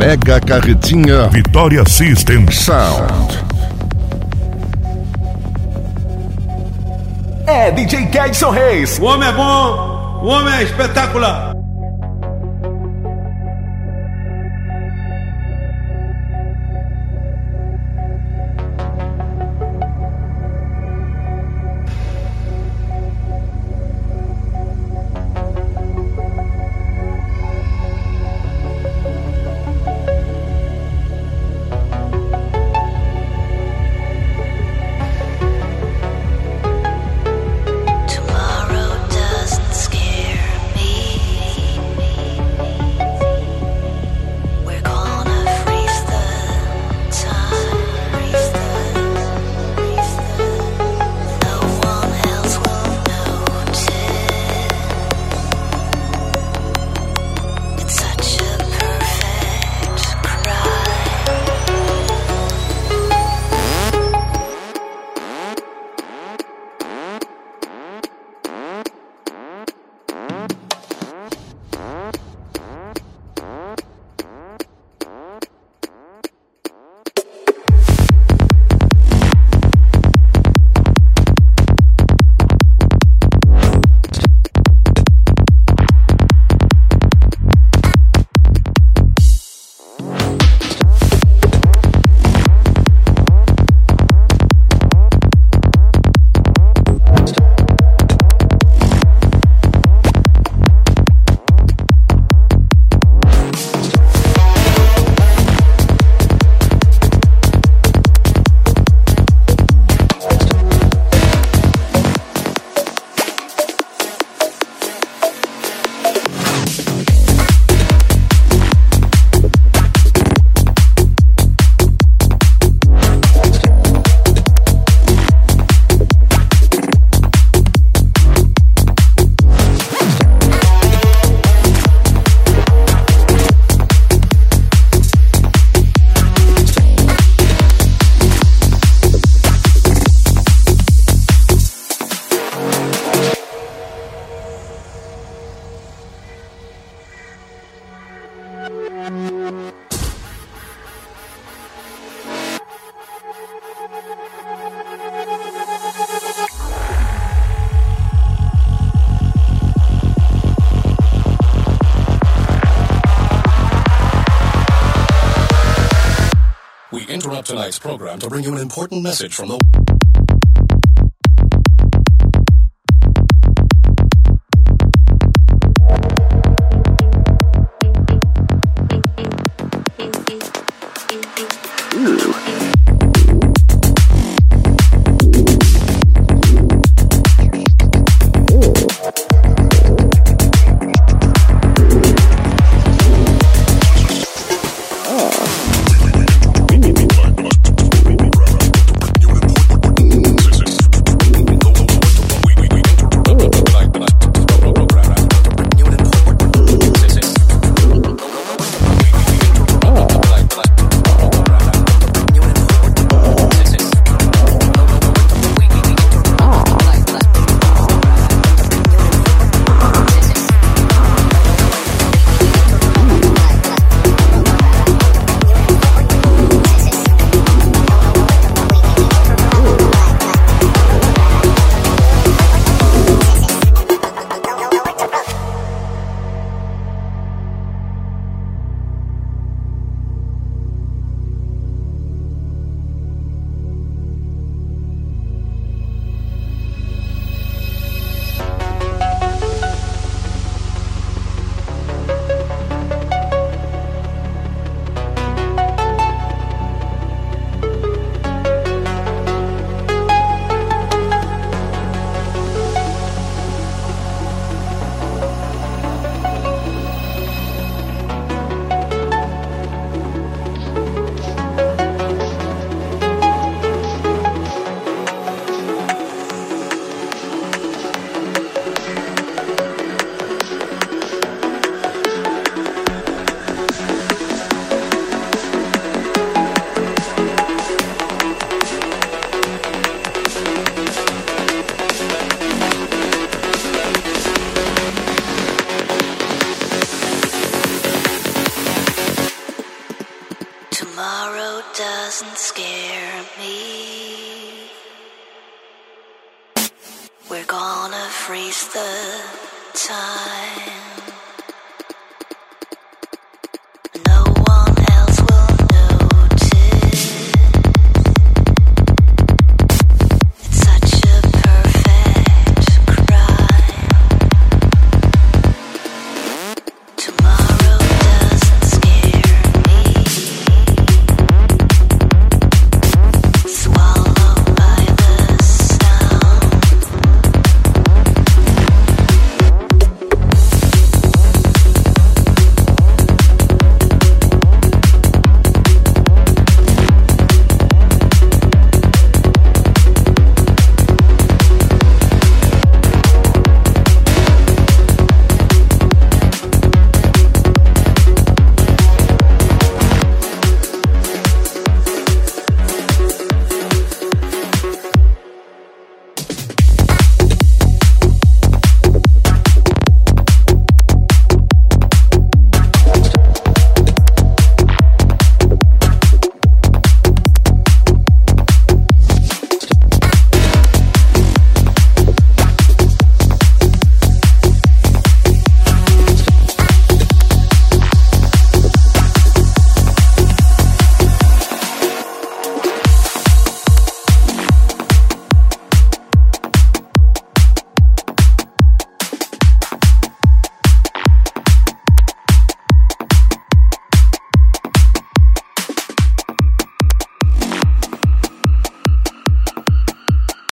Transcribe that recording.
Mega Carretinha Vitória System Sound. É DJ Kedson Reis. O homem é bom, o homem é espetacular. We interrupt tonight's program to bring you an important message from the. Thank you. Doesn't scare me. We're gonna freeze the time.